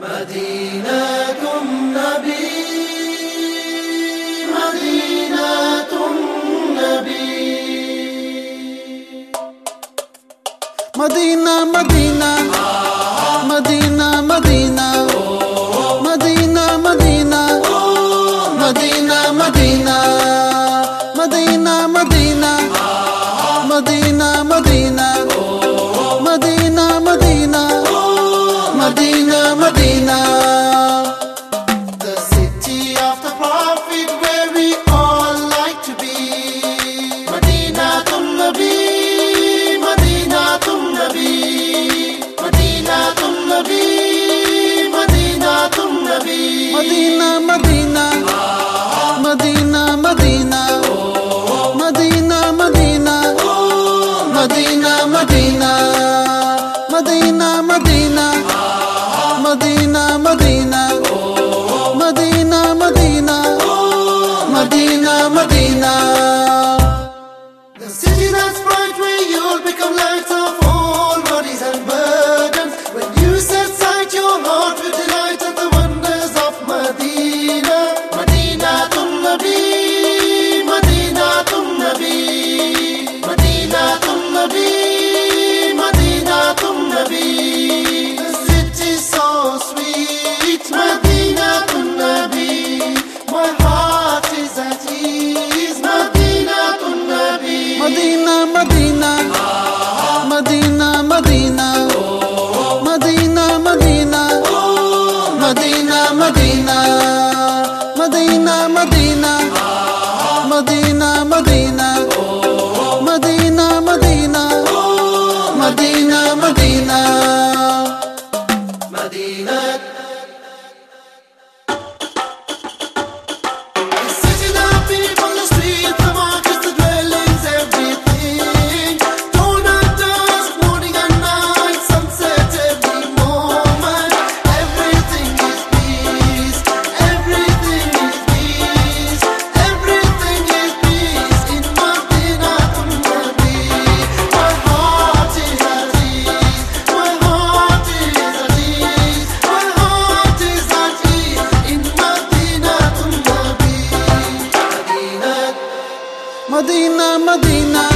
مدينة النبي مدينة النبي. مدينة مدينة مدينة مدينة. مدينة مدينة. مدينة مدينة. Madina, Madina, Madina, Madina, Madina, Madina, Madina, Madina, Madina, Madina. The city that's bright where you'll become lights Madina, Madina.